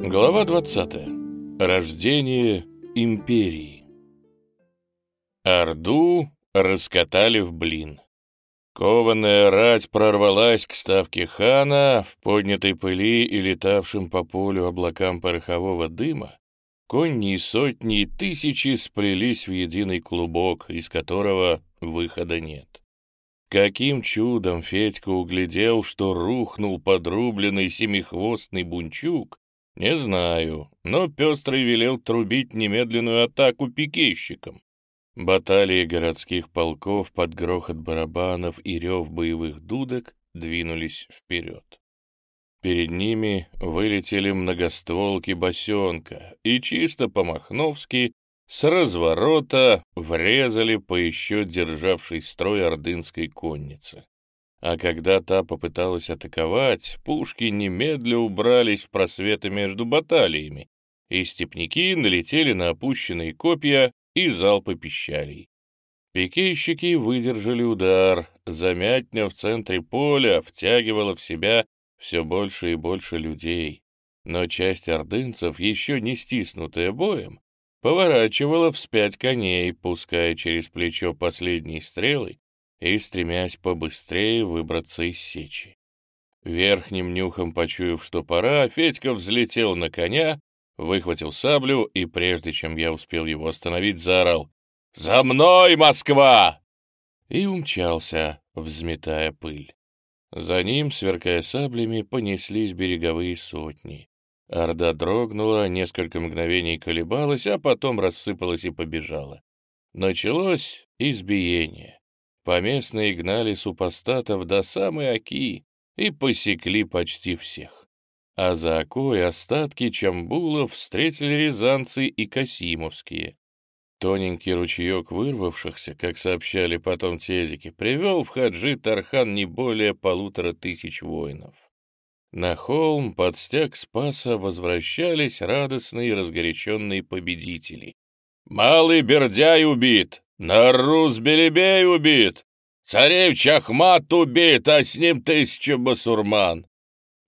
Глава 20. Рождение империи. Орду раскатали в блин. Кованая рать прорвалась к ставке хана, в поднятой пыли и летавшим по полю облакам порохового дыма, конни и сотни и тысячи сплелись в единый клубок, из которого выхода нет. Каким чудом Федька углядел, что рухнул подрубленный семихвостный бунчук, не знаю, но Пестрый велел трубить немедленную атаку пикейщикам. Баталии городских полков под грохот барабанов и рев боевых дудок двинулись вперед. Перед ними вылетели многостволки босенка и чисто по-махновски с разворота врезали по еще державшей строй ордынской коннице. А когда та попыталась атаковать, пушки немедля убрались в просветы между баталиями, и степняки налетели на опущенные копья и залпы пищалей. Пикейщики выдержали удар, замятня в центре поля втягивала в себя все больше и больше людей. Но часть ордынцев, еще не стиснутая боем, поворачивала вспять коней, пуская через плечо последние стрелы и стремясь побыстрее выбраться из сечи. Верхним нюхом почуяв, что пора, Федька взлетел на коня, выхватил саблю и, прежде чем я успел его остановить, заорал «За мной, Москва!» и умчался, взметая пыль. За ним, сверкая саблями, понеслись береговые сотни. Орда дрогнула, несколько мгновений колебалась, а потом рассыпалась и побежала. Началось избиение. Поместные гнали супостатов до самой Оки и посекли почти всех а за окой остатки чамбулов встретили рязанцы и касимовские. Тоненький ручеек вырвавшихся, как сообщали потом тезики, привел в хаджи Тархан не более полутора тысяч воинов. На холм под стяг Спаса возвращались радостные и разгоряченные победители. «Малый Бердяй убит! Нарус Белебей убит! Царевич Ахмат убит, а с ним тысяча басурман!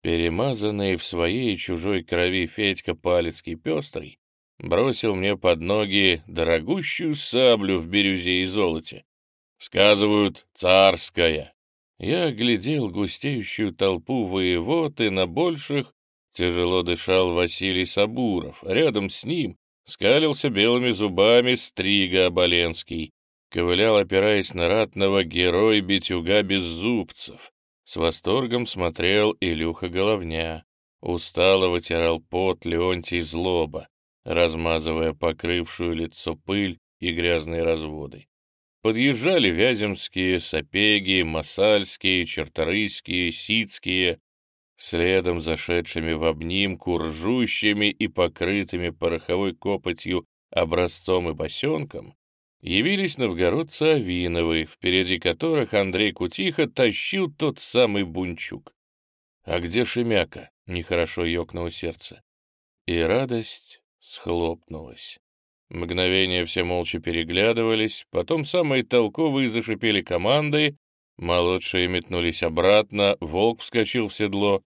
Перемазанный в своей чужой крови Федька Палецкий пестрый бросил мне под ноги дорогущую саблю в бирюзе и золоте. Сказывают, царская. Я оглядел густеющую толпу воевод, и на больших тяжело дышал Василий Сабуров. Рядом с ним скалился белыми зубами Стрига Оболенский. Ковылял, опираясь на ратного герой битюга Беззубцев. С восторгом смотрел Илюха Головня. Устало вытирал пот Леонтий Злоба, размазывая покрывшую лицо пыль и грязные разводы. Подъезжали вяземские, сапеги, масальские, черторыйские, сицкие, следом зашедшими в обнимку, ржущими и покрытыми пороховой копотью образцом и босенком, явились новгородцы Авиновы, впереди которых Андрей Кутиха тащил тот самый бунчук. А где Шемяка? Нехорошо ёкнуло сердце. И радость схлопнулась. Мгновение все молча переглядывались, потом самые толковые зашипели командой, молодшие метнулись обратно, волк вскочил в седло.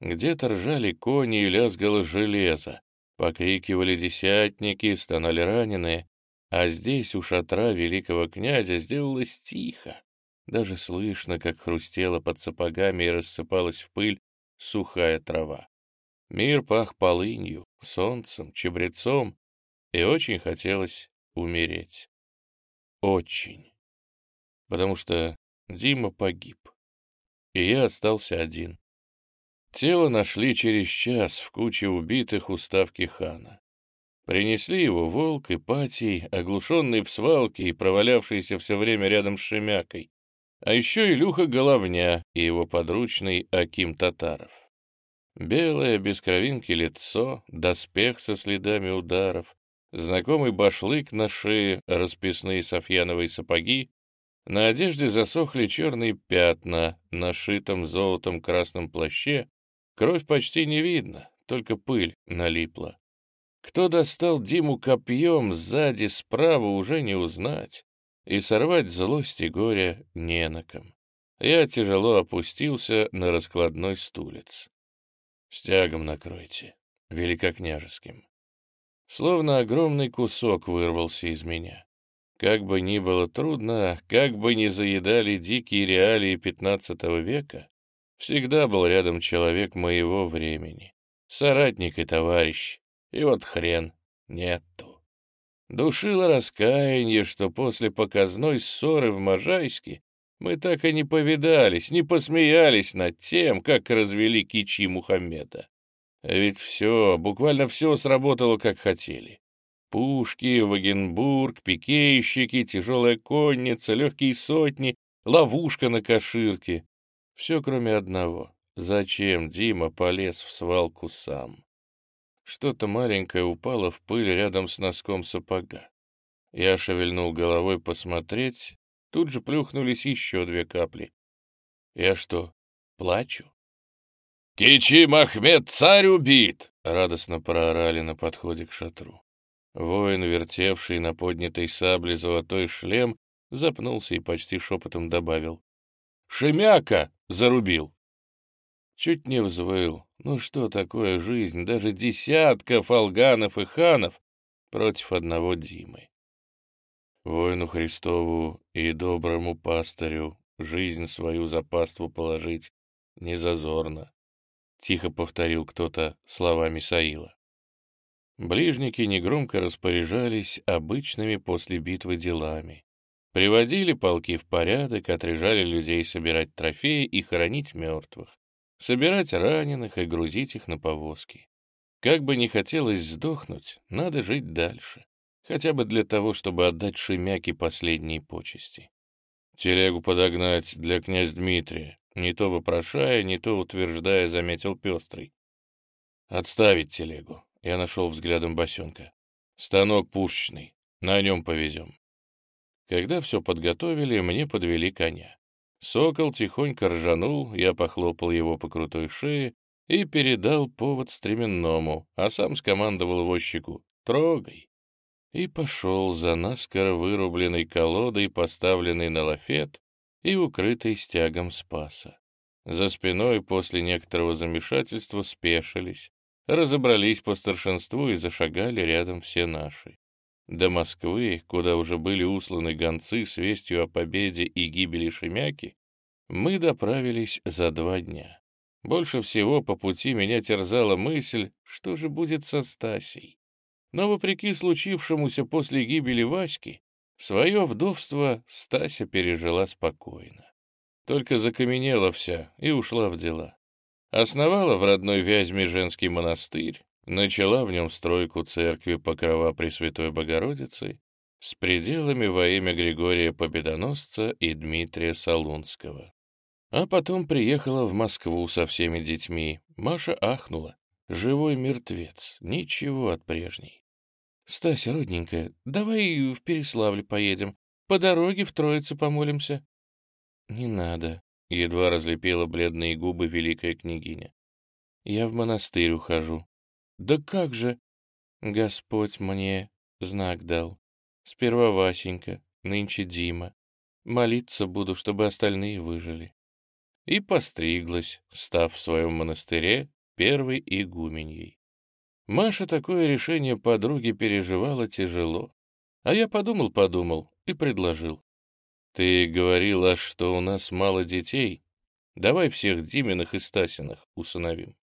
Где-то ржали кони и лязгало железо. Покрикивали десятники, стонали раненые. А здесь у шатра великого князя сделалось тихо. Даже слышно, как хрустела под сапогами и рассыпалась в пыль сухая трава. Мир пах полынью, солнцем, чебрецом, и очень хотелось умереть. Очень. Потому что Дима погиб, и я остался один. Тело нашли через час в куче убитых у ставки хана. Принесли его волк и патий, оглушенный в свалке и провалявшийся все время рядом с Шемякой, а еще Илюха Головня и его подручный Аким Татаров. Белое, без кровинки лицо, доспех со следами ударов, знакомый башлык на шее, расписные софьяновые сапоги, на одежде засохли черные пятна, на шитом золотом красном плаще, кровь почти не видно, только пыль налипла. Кто достал Диму копьем сзади, справа уже не узнать, и сорвать злость и горе не на ком. Я тяжело опустился на раскладной стулец. «Стягом накройте», великокняжеским. Словно огромный кусок вырвался из меня. Как бы ни было трудно, как бы ни заедали дикие реалии XV века, всегда был рядом человек моего времени, соратник и товарищ, и вот хрен нету. Душило раскаяние, что после показной ссоры в Можайске мы так и не повидались, не посмеялись над тем, как развели кичи Мухаммеда. А ведь все, буквально все сработало, как хотели. Пушки, Вагенбург, пикейщики, тяжелая конница, легкие сотни, ловушка на коширке. Все, кроме одного. Зачем Дима полез в свалку сам? Что-то маленькое упало в пыль рядом с носком сапога. Я шевельнул головой посмотреть, тут же плюхнулись еще две капли. Я что, плачу? «Кичи Махмед царь убит!» — радостно проорали на подходе к шатру. Воин, вертевший на поднятой сабле золотой шлем, запнулся и почти шепотом добавил. «Шемяка!» — зарубил. Чуть не взвыл. Ну что такое жизнь, даже десятков алганов и ханов против одного Димы? Воину Христову и доброму пастырю жизнь свою за паству положить не зазорно, — тихо повторил кто-то слова Мисаила. Ближники негромко распоряжались обычными после битвы делами. Приводили полки в порядок, отряжали людей собирать трофеи и хоронить мертвых собирать раненых и грузить их на повозки. Как бы не хотелось сдохнуть, надо жить дальше, хотя бы для того, чтобы отдать Шемяке последние почести. Телегу подогнать для князь Дмитрия, не то вопрошая, не то утверждая, заметил пестрый. «Отставить телегу», — я нашел взглядом босенка. «Станок пушечный, на нем повезем». Когда все подготовили, мне подвели коня. Сокол тихонько ржанул, я похлопал его по крутой шее и передал повод стременному, а сам скомандовал возчику «Трогай!» и пошел за наскоро вырубленной колодой, поставленной на лафет и укрытой стягом спаса. За спиной после некоторого замешательства спешились, разобрались по старшинству и зашагали рядом все наши. До Москвы, куда уже были усланы гонцы с вестью о победе и гибели Шемяки, мы доправились за два дня. Больше всего по пути меня терзала мысль, что же будет со Стасей. Но, вопреки случившемуся после гибели Васьки, свое вдовство Стася пережила спокойно. Только закаменела вся и ушла в дела. Основала в родной Вязьме женский монастырь, начала в нем стройку церкви Покрова Пресвятой Богородицы с пределами во имя Григория Победоносца и Дмитрия Солунского. А потом приехала в Москву со всеми детьми. Маша ахнула. Живой мертвец, ничего от прежней. «Стася, родненькая, давай в Переславль поедем. По дороге в Троицу помолимся». «Не надо», — едва разлепила бледные губы великая княгиня. «Я в монастырь ухожу. Да как же? Господь мне знак дал. Сперва Васенька, нынче Дима. Молиться буду, чтобы остальные выжили. И постриглась, став в своем монастыре первой игуменьей. Маша такое решение подруги переживала тяжело. А я подумал-подумал и предложил. Ты говорила, что у нас мало детей. Давай всех Диминых и Стасиных усыновим.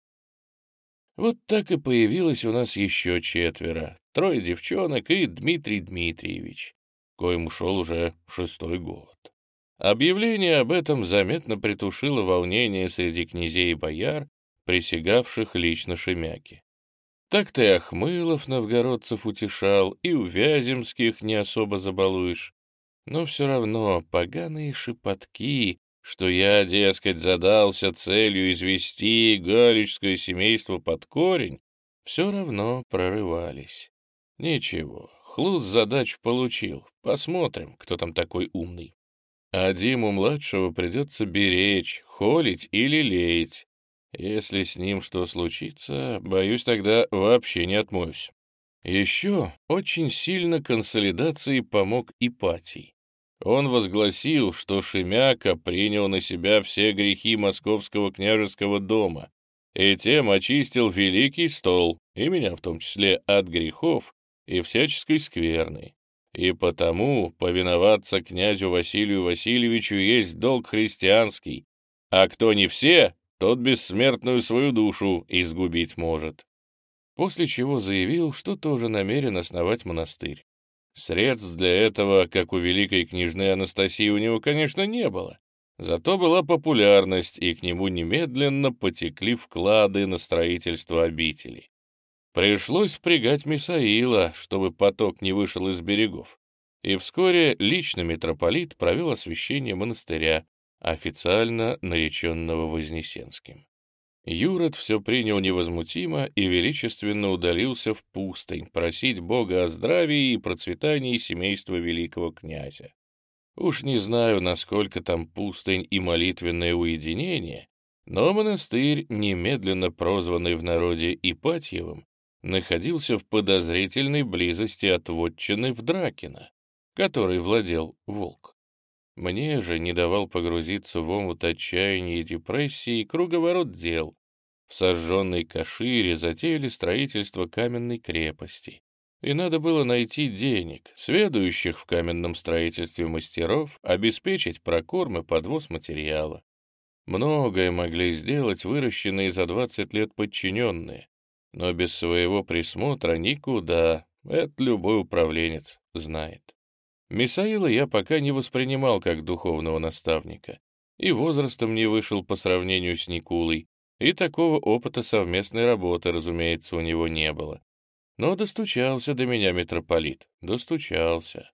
Вот так и появилось у нас еще четверо. Трое девчонок и Дмитрий Дмитриевич, коим ушел уже шестой год. Объявление об этом заметно притушило волнение среди князей и бояр, присягавших лично Шемяке. Так-то и Ахмылов новгородцев утешал, и у Вяземских не особо забалуешь. Но все равно поганые шепотки что я, дескать, задался целью извести галичское семейство под корень, все равно прорывались. Ничего, Хлус задачу получил. Посмотрим, кто там такой умный. А Диму-младшего придется беречь, холить или леять. Если с ним что случится, боюсь, тогда вообще не отмоюсь. Еще очень сильно консолидации помог Ипатий. Он возгласил, что Шемяка принял на себя все грехи московского княжеского дома и тем очистил великий стол, и меня в том числе от грехов и всяческой скверны. И потому повиноваться князю Василию Васильевичу есть долг христианский, а кто не все, тот бессмертную свою душу изгубить может. После чего заявил, что тоже намерен основать монастырь. Средств для этого, как у великой княжны Анастасии, у него, конечно, не было. Зато была популярность, и к нему немедленно потекли вклады на строительство обители. Пришлось впрягать Мисаила, чтобы поток не вышел из берегов. И вскоре лично митрополит провел освящение монастыря, официально нареченного Вознесенским. Юрод все принял невозмутимо и величественно удалился в пустынь просить Бога о здравии и процветании семейства великого князя. Уж не знаю, насколько там пустынь и молитвенное уединение, но монастырь, немедленно прозванный в народе Ипатьевым, находился в подозрительной близости от вотчины в Дракина, который владел волк. Мне же не давал погрузиться в омут отчаяния и депрессии круговорот дел. В сожженной Кашире затеяли строительство каменной крепости, и надо было найти денег, сведущих в каменном строительстве мастеров, обеспечить прокорм и подвоз материала. Многое могли сделать выращенные за 20 лет подчиненные, но без своего присмотра никуда, это любой управленец знает. Мисаила я пока не воспринимал как духовного наставника, и возрастом не вышел по сравнению с Никулой, и такого опыта совместной работы, разумеется, у него не было. Но достучался до меня митрополит, достучался.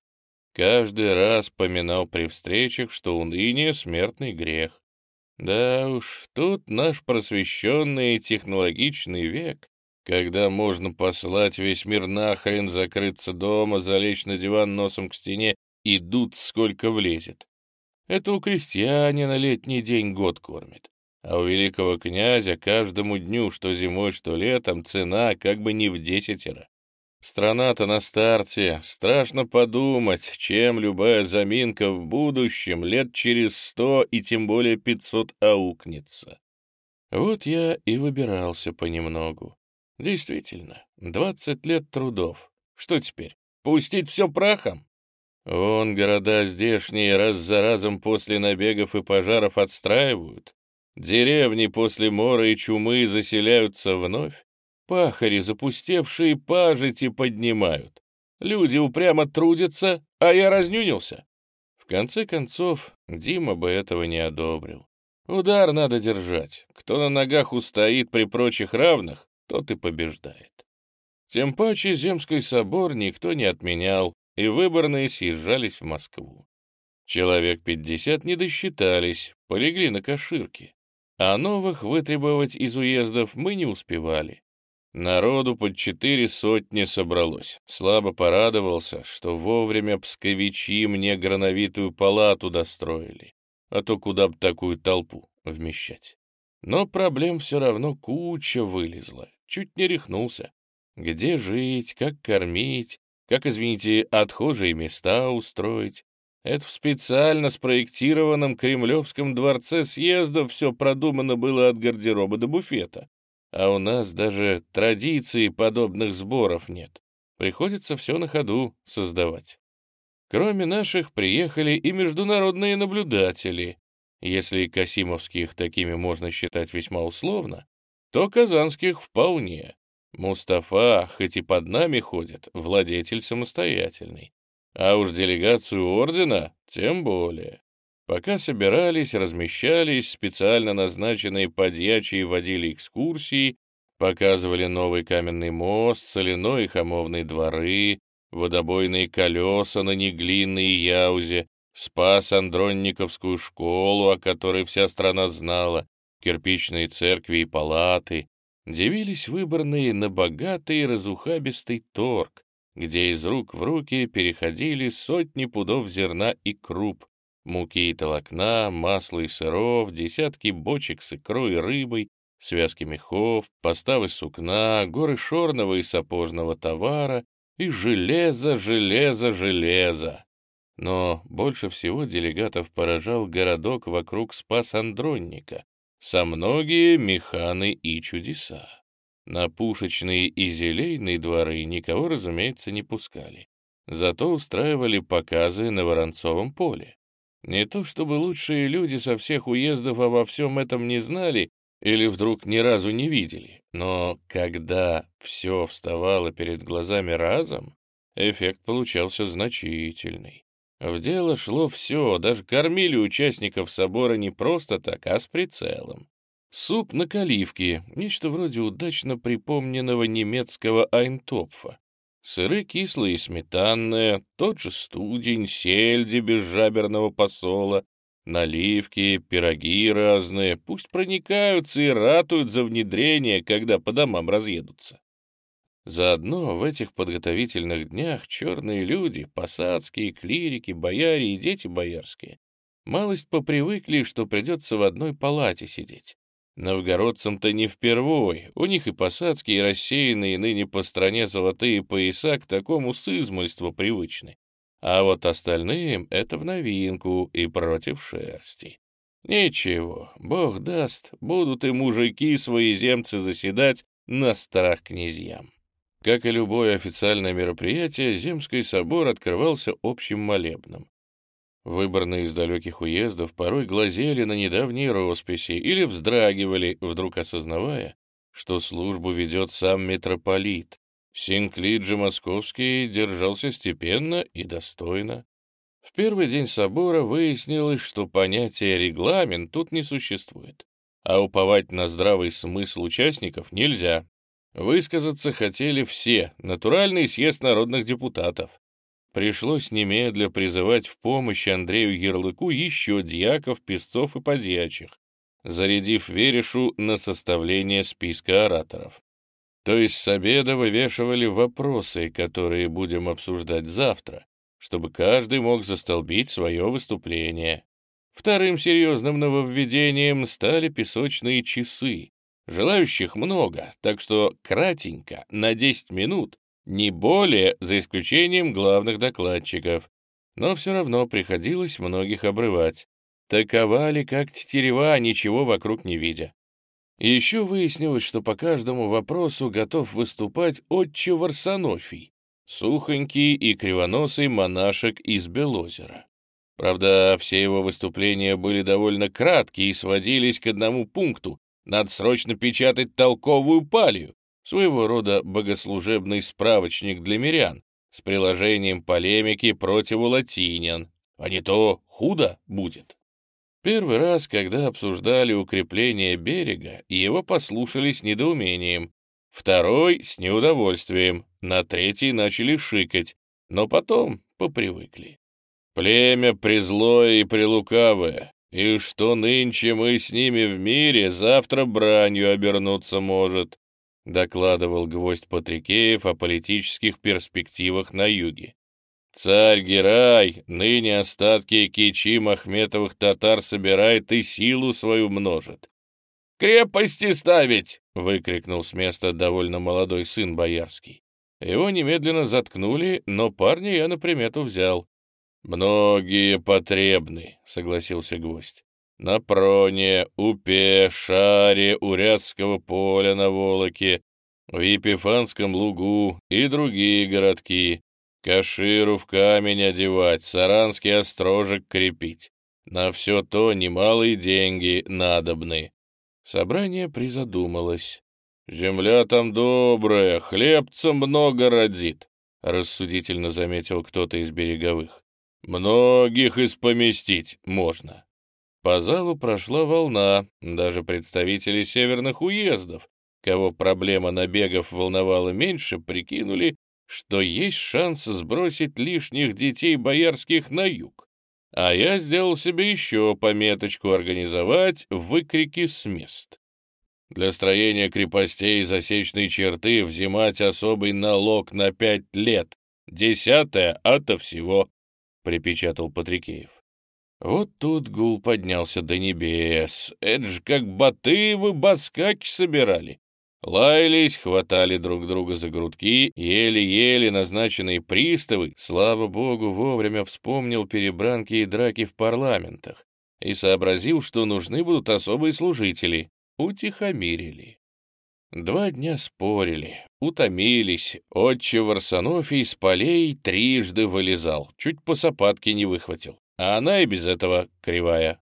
Каждый раз поминал при встречах, что уныние — смертный грех. Да уж, тут наш просвещенный и технологичный век когда можно послать весь мир нахрен, закрыться дома, залечь на диван носом к стене и дуть сколько влезет. Это у крестьянина летний день год кормит. А у великого князя каждому дню, что зимой, что летом, цена как бы не в десятеро. Страна-то на старте, страшно подумать, чем любая заминка в будущем лет через сто и тем более пятьсот аукнется. Вот я и выбирался понемногу. Действительно, двадцать лет трудов. Что теперь, пустить все прахом? Вон города здешние раз за разом после набегов и пожаров отстраивают. Деревни после мора и чумы заселяются вновь. Пахари, запустевшие пажити, поднимают. Люди упрямо трудятся, а я разнюнился. В конце концов, Дима бы этого не одобрил. Удар надо держать. Кто на ногах устоит при прочих равных, тот и побеждает. Тем паче Земский собор никто не отменял, и выборные съезжались в Москву. Человек пятьдесят не досчитались, полегли на коширке, а новых вытребовать из уездов мы не успевали. Народу под четыре сотни собралось. Слабо порадовался, что вовремя псковичи мне грановитую палату достроили, а то куда б такую толпу вмещать. Но проблем все равно куча вылезла, чуть не рехнулся. Где жить, как кормить, как, извините, отхожие места устроить. Это в специально спроектированном Кремлевском дворце съездов все продумано было от гардероба до буфета. А у нас даже традиции подобных сборов нет. Приходится все на ходу создавать. Кроме наших приехали и международные наблюдатели. Если касимовских такими можно считать весьма условно, то казанских вполне. Мустафа, хоть и под нами ходит, владетель самостоятельный. А уж делегацию ордена тем более. Пока собирались, размещались, специально назначенные подьячие водили экскурсии, показывали новый каменный мост, соляной и хамовные дворы, водобойные колеса на Неглинной Яузе, спас Андронниковскую школу, о которой вся страна знала, кирпичные церкви и палаты, дивились выборные на богатый разухабистый торг, где из рук в руки переходили сотни пудов зерна и круп, муки и толокна, масла и сыров, десятки бочек с икрой и рыбой, связки мехов, поставы сукна, горы шорного и сапожного товара и железо, железо, железо. Но больше всего делегатов поражал городок вокруг Спас-Андронника, со многие механы и чудеса. На пушечные и зелейные дворы никого, разумеется, не пускали. Зато устраивали показы на Воронцовом поле. Не то чтобы лучшие люди со всех уездов обо всем этом не знали или вдруг ни разу не видели, но когда все вставало перед глазами разом, эффект получался значительный. В дело шло все, даже кормили участников собора не просто так, а с прицелом. Суп на каливке, нечто вроде удачно припомненного немецкого айнтопфа. Сыры кислые и сметанные, тот же студень, сельди без жаберного посола, наливки, пироги разные, пусть проникаются и ратуют за внедрение, когда по домам разъедутся. Заодно в этих подготовительных днях черные люди, посадские, клирики, бояре и дети боярские, малость попривыкли, что придется в одной палате сидеть. Новгородцам-то не впервой, у них и посадские, и рассеянные ныне по стране золотые пояса к такому сызмальству привычны. А вот остальным это в новинку и против шерсти. Ничего, бог даст, будут и мужики свои земцы заседать на страх князьям. Как и любое официальное мероприятие, Земский собор открывался общим молебном. Выборные из далеких уездов порой глазели на недавние росписи или вздрагивали, вдруг осознавая, что службу ведет сам митрополит. Синклит же московский держался степенно и достойно. В первый день собора выяснилось, что понятие «регламент» тут не существует, а уповать на здравый смысл участников нельзя. Высказаться хотели все, натуральный съезд народных депутатов. Пришлось немедля призывать в помощь Андрею Ярлыку еще дьяков, песцов и подьячих, зарядив Верешу на составление списка ораторов. То есть с обеда вывешивали вопросы, которые будем обсуждать завтра, чтобы каждый мог застолбить свое выступление. Вторым серьезным нововведением стали песочные часы. Желающих много, так что кратенько, на 10 минут, не более, за исключением главных докладчиков. Но все равно приходилось многих обрывать. Таковали, как тетерева, ничего вокруг не видя. еще выяснилось, что по каждому вопросу готов выступать отче Варсонофий, сухонький и кривоносый монашек из Белозера. Правда, все его выступления были довольно краткие и сводились к одному пункту — надо срочно печатать толковую палию, своего рода богослужебный справочник для мирян с приложением полемики против латинян, а не то худо будет. Первый раз, когда обсуждали укрепление берега, его послушали с недоумением, второй — с неудовольствием, на третий начали шикать, но потом попривыкли. Племя призлое и прилукавое, и что нынче мы с ними в мире, завтра бранью обернуться может. — докладывал гвоздь Патрикеев о политических перспективах на юге. «Царь Герай, ныне остатки кичи Махметовых татар собирает и силу свою множит». «Крепости ставить!» — выкрикнул с места довольно молодой сын боярский. Его немедленно заткнули, но парня я на примету взял. «Многие потребны», — согласился гвоздь на Проне, Упе, Шаре, Урядского поля на Волоке, в Епифанском лугу и другие городки, Каширу в камень одевать, Саранский острожек крепить. На все то немалые деньги надобны. Собрание призадумалось. «Земля там добрая, хлебца много родит», — рассудительно заметил кто-то из береговых. «Многих испоместить можно». По залу прошла волна, даже представители северных уездов, кого проблема набегов волновала меньше, прикинули, что есть шанс сбросить лишних детей боярских на юг. А я сделал себе еще пометочку организовать выкрики с мест. Для строения крепостей засечной черты взимать особый налог на пять лет, десятое ото всего, — припечатал Патрикеев. Вот тут гул поднялся до небес. Это ж как Батыевы баскаки собирали. Лаялись, хватали друг друга за грудки, еле-еле назначенные приставы, слава богу, вовремя вспомнил перебранки и драки в парламентах. и сообразил, что нужны будут особые служители. Утихомирили. Два дня спорили, утомились. Отче Варсонофий с полей трижды вылезал, чуть по сапатке не выхватил, а она и без этого кривая.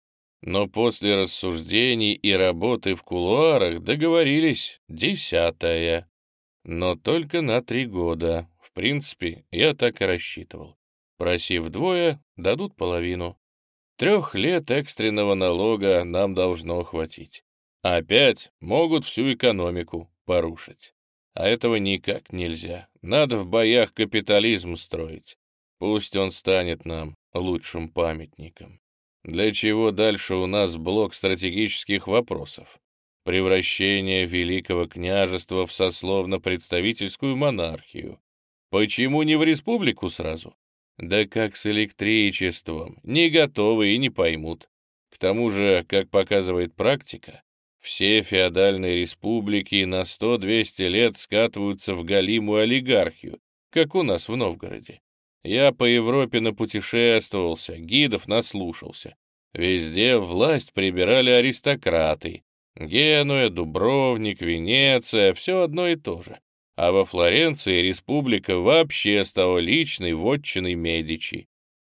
Но после рассуждений и работы в кулуарах договорились десятая. Но только на три года. В принципе, я так и рассчитывал. Просив двое, дадут половину. Трех лет экстренного налога нам должно хватить. Опять могут всю экономику порушить. А этого никак нельзя. Надо в боях капитализм строить. Пусть он станет нам лучшим памятником. Для чего дальше у нас блок стратегических вопросов? Превращение Великого княжества в сословно-представительскую монархию. Почему не в республику сразу? Да как с электричеством, не готовы и не поймут. К тому же, как показывает практика, все феодальные республики на 100-200 лет скатываются в галимую олигархию, как у нас в Новгороде. Я по Европе напутешествовался, гидов наслушался. Везде власть прибирали аристократы. Генуя, Дубровник, Венеция — все одно и то же. А во Флоренции республика вообще стала личной вотчиной Медичи.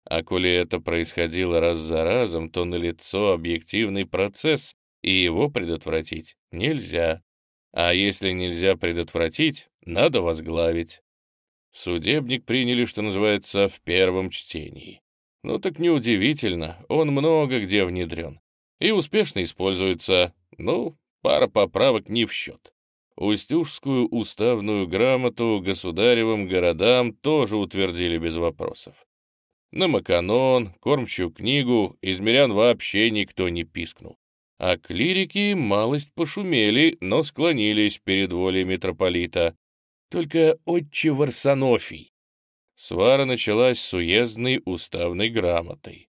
А коли это происходило раз за разом, то налицо объективный процесс, и его предотвратить нельзя. А если нельзя предотвратить, надо возглавить. Судебник приняли, что называется, в первом чтении. Ну так неудивительно, он много где внедрен. И успешно используется, ну, пара поправок не в счет. Устюжскую уставную грамоту государевым городам тоже утвердили без вопросов. На Маканон, кормчую книгу из мирян вообще никто не пискнул. А клирики малость пошумели, но склонились перед волей митрополита. Только отче Варсонофий. Свара началась с уездной уставной грамотой.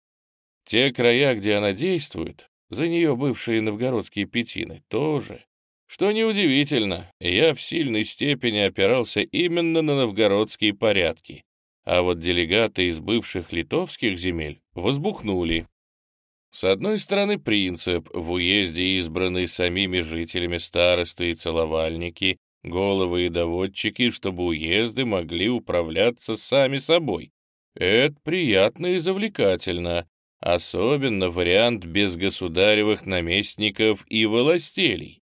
Те края, где она действует, за нее бывшие новгородские пятины, тоже. Что неудивительно, я в сильной степени опирался именно на новгородские порядки, а вот делегаты из бывших литовских земель возбухнули. С одной стороны, принцип, в уезде избранный самими жителями старосты и целовальники, головы и доводчики, чтобы уезды могли управляться сами собой. Это приятно и завлекательно, особенно вариант без государевых наместников и властелей.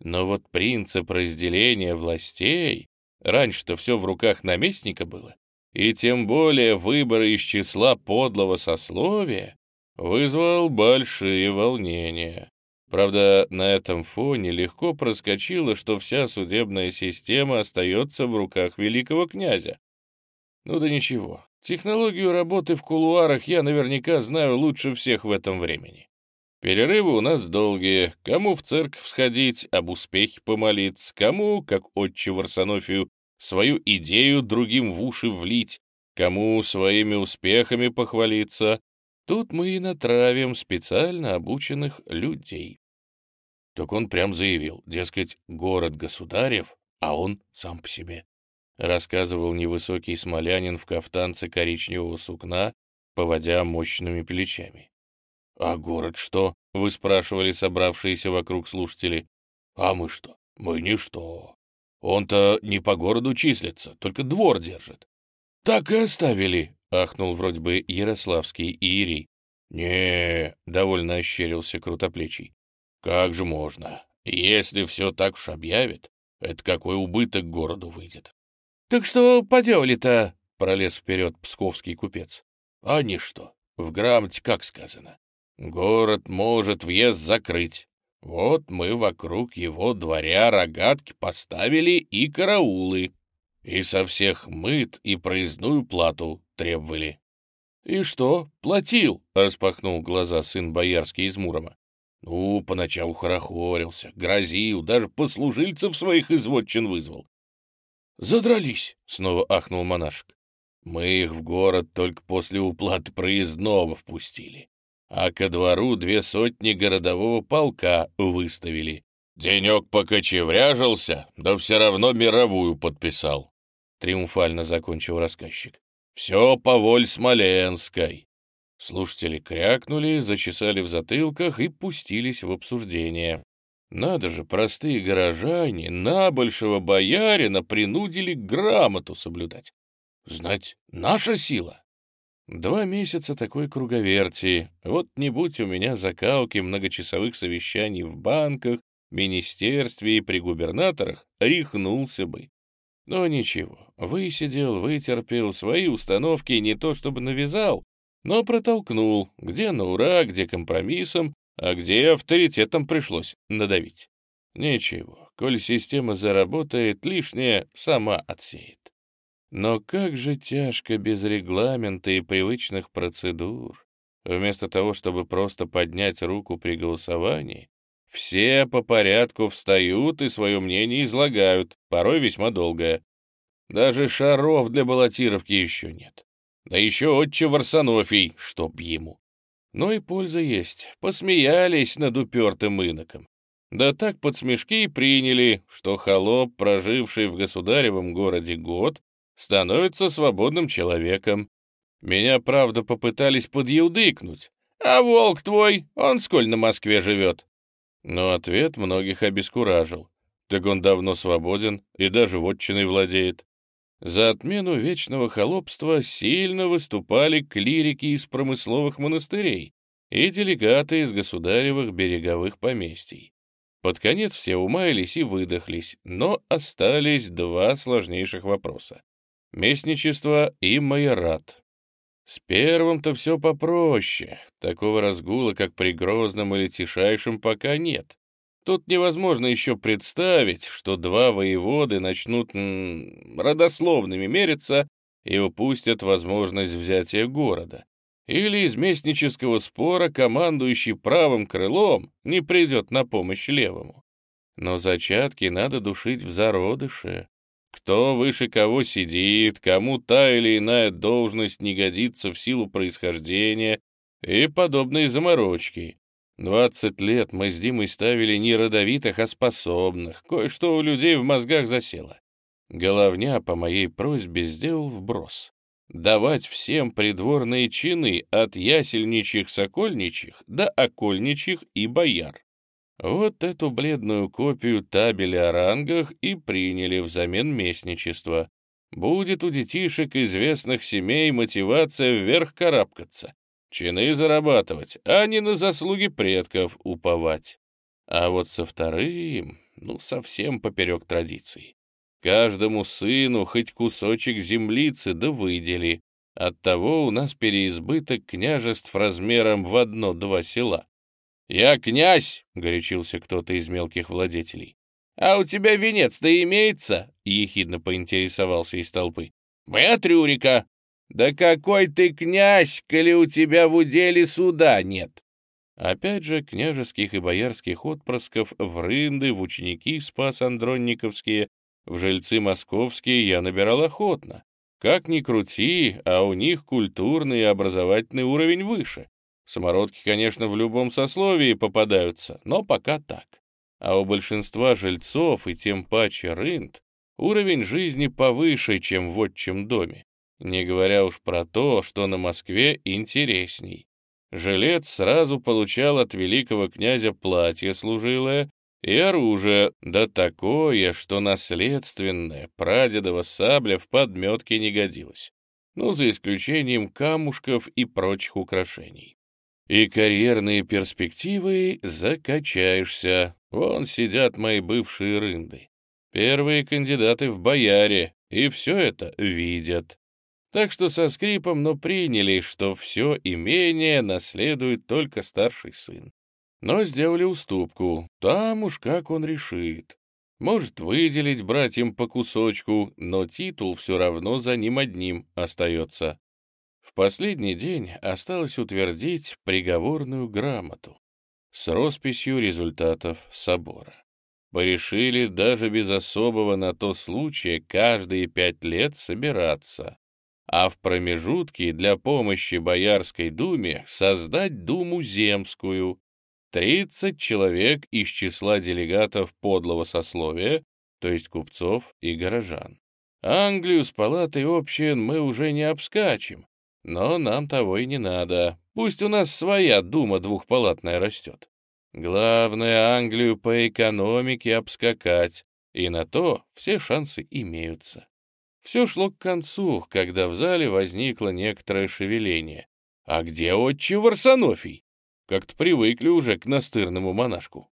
Но вот принцип разделения властей, раньше-то все в руках наместника было, и тем более выборы из числа подлого сословия, вызвал большие волнения. Правда, на этом фоне легко проскочило, что вся судебная система остается в руках великого князя. Ну да ничего, технологию работы в кулуарах я наверняка знаю лучше всех в этом времени. Перерывы у нас долгие, кому в церковь сходить, об успехе помолиться, кому, как отче Варсонофию, свою идею другим в уши влить, кому своими успехами похвалиться. Тут мы и натравим специально обученных людей. Так он прям заявил, дескать, город государев, а он сам по себе. Рассказывал невысокий смолянин в кафтанце коричневого сукна, поводя мощными плечами. «А город что?» — вы спрашивали собравшиеся вокруг слушатели. «А мы что? Мы ничто. Он-то не по городу числится, только двор держит». «Так и оставили», — ахнул вроде бы ярославский иерей. не довольно ощерился крутоплечий. Как же можно? Если все так уж объявят, это какой убыток городу выйдет. — Так что поделали-то? — пролез вперед псковский купец. — А не что. В грамоте как сказано. Город может въезд закрыть. Вот мы вокруг его дворя рогатки поставили и караулы. И со всех мыт и проездную плату требовали. — И что, платил? — распахнул глаза сын боярский из Мурома. Ну, поначалу хорохорился, грозил, даже послужильцев своих изводчин вызвал. «Задрались!» — снова ахнул монашек. «Мы их в город только после уплаты проездного впустили, а ко двору две сотни городового полка выставили. Денек покочевряжился, да все равно мировую подписал», — триумфально закончил рассказчик. «Все по воль Смоленской. Слушатели крякнули, зачесали в затылках и пустились в обсуждение. Надо же, простые горожане на большего боярина принудили грамоту соблюдать. Знать, наша сила. Два месяца такой круговерти. Вот не будь у меня закалки многочасовых совещаний в банках, министерстве и при губернаторах, рехнулся бы. Но ничего, высидел, вытерпел, свои установки не то чтобы навязал, но протолкнул, где на ура, где компромиссом, а где авторитетом пришлось надавить. Ничего, коль система заработает, лишнее сама отсеет. Но как же тяжко без регламента и привычных процедур. Вместо того, чтобы просто поднять руку при голосовании, все по порядку встают и свое мнение излагают, порой весьма долгое. Даже шаров для баллотировки еще нет. Да еще отче Варсонофий, чтоб ему. Но и польза есть. Посмеялись над упертым иноком. Да так под смешки и приняли, что холоп, проживший в государевом городе год, становится свободным человеком. Меня, правда, попытались подъюдыкнуть. А волк твой, он сколь на Москве живет? Но ответ многих обескуражил. Так он давно свободен и даже вотчиной владеет. За отмену вечного холопства сильно выступали клирики из промысловых монастырей и делегаты из государевых береговых поместий. Под конец все умаялись и выдохлись, но остались два сложнейших вопроса — местничество и майорат. С первым-то все попроще, такого разгула, как при Грозном или Тишайшем, пока нет. Тут невозможно еще представить, что два воеводы начнут м, родословными мериться и упустят возможность взятия города. Или из местнического спора командующий правым крылом не придет на помощь левому. Но зачатки надо душить в зародыше. Кто выше кого сидит, кому та или иная должность не годится в силу происхождения и подобные заморочки. Двадцать лет мы с Димой ставили не родовитых, а способных. Кое-что у людей в мозгах засело. Головня по моей просьбе сделал вброс. Давать всем придворные чины от ясельничьих сокольничьих до окольничьих и бояр. Вот эту бледную копию табеля о рангах и приняли взамен местничества. Будет у детишек известных семей мотивация вверх карабкаться чины зарабатывать, а не на заслуги предков уповать. А вот со вторым, ну, совсем поперек традиций. Каждому сыну хоть кусочек землицы да выдели. Оттого у нас переизбыток княжеств размером в одно-два села. «Я князь!» — горячился кто-то из мелких владетелей. «А у тебя венец-то имеется?» — ехидно поинтересовался из толпы. «Мы от Рюрика», «Да какой ты князь, коли у тебя в уделе суда нет!» Опять же, княжеских и боярских отпрысков в рынды, в ученики спас-андронниковские, в жильцы московские я набирал охотно. Как ни крути, а у них культурный и образовательный уровень выше. Самородки, конечно, в любом сословии попадаются, но пока так. А у большинства жильцов и тем паче рынд уровень жизни повыше, чем в отчим доме. Не говоря уж про то, что на Москве интересней. Жилец сразу получал от великого князя платье служилое и оружие, да такое, что наследственное, прадедова сабля в подметке не годилась. Ну, за исключением камушков и прочих украшений. И карьерные перспективы закачаешься. Вон сидят мои бывшие рынды. Первые кандидаты в бояре, и все это видят. Так что со скрипом, но приняли, что все имение наследует только старший сын. Но сделали уступку, там уж как он решит. Может выделить братьям по кусочку, но титул все равно за ним одним остается. В последний день осталось утвердить приговорную грамоту с росписью результатов собора. Порешили даже без особого на то случая каждые пять лет собираться а в промежутке для помощи Боярской думе создать думу земскую. 30 человек из числа делегатов подлого сословия, то есть купцов и горожан. Англию с палатой общин мы уже не обскачем. Но нам того и не надо. Пусть у нас своя дума двухпалатная растет. Главное, Англию по экономике обскакать, и на то все шансы имеются. Все шло к концу, когда в зале возникло некоторое шевеление. А где отче Варсонофий? Как-то привыкли уже к настырному монашку.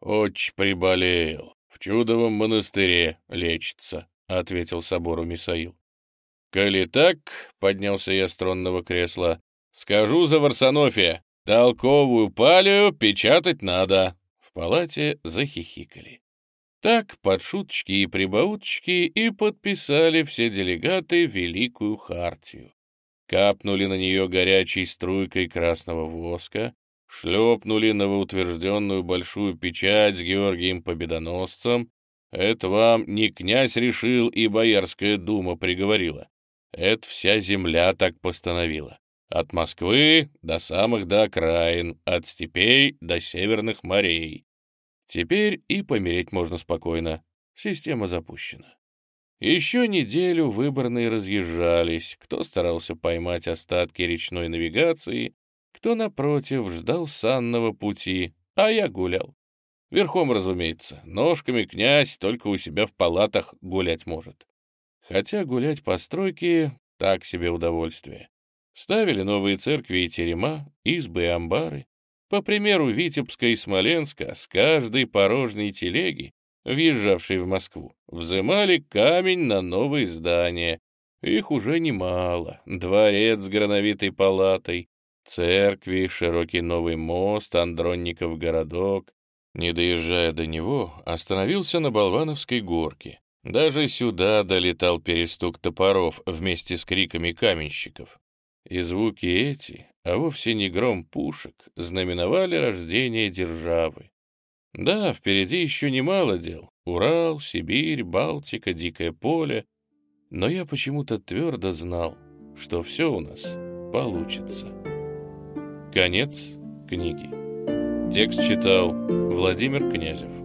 «Отче приболел, в чудовом монастыре лечится», — ответил собору Мисаил. «Коли так», — поднялся я с тронного кресла, — «скажу за Варсонофия, толковую палию печатать надо». В палате захихикали. Так, под шуточки и прибауточки, и подписали все делегаты Великую Хартию. Капнули на нее горячей струйкой красного воска, шлепнули новоутвержденную большую печать с Георгием Победоносцем. Это вам не князь решил и Боярская дума приговорила. Это вся земля так постановила. От Москвы до самых до окраин, от степей до северных морей. Теперь и помереть можно спокойно. Система запущена. Еще неделю выборные разъезжались, кто старался поймать остатки речной навигации, кто, напротив, ждал санного пути, а я гулял. Верхом, разумеется, ножками князь только у себя в палатах гулять может. Хотя гулять по стройке — так себе удовольствие. Ставили новые церкви и терема, избы и амбары. По примеру Витебска и Смоленска, с каждой порожней телеги, въезжавшей в Москву, взымали камень на новые здания. Их уже немало. Дворец с грановитой палатой, церкви, широкий новый мост, Андронников городок. Не доезжая до него, остановился на Болвановской горке. Даже сюда долетал перестук топоров вместе с криками каменщиков. И звуки эти, а вовсе не гром пушек, знаменовали рождение державы. Да, впереди еще немало дел. Урал, Сибирь, Балтика, Дикое поле. Но я почему-то твердо знал, что все у нас получится. Конец книги. Текст читал Владимир Князев.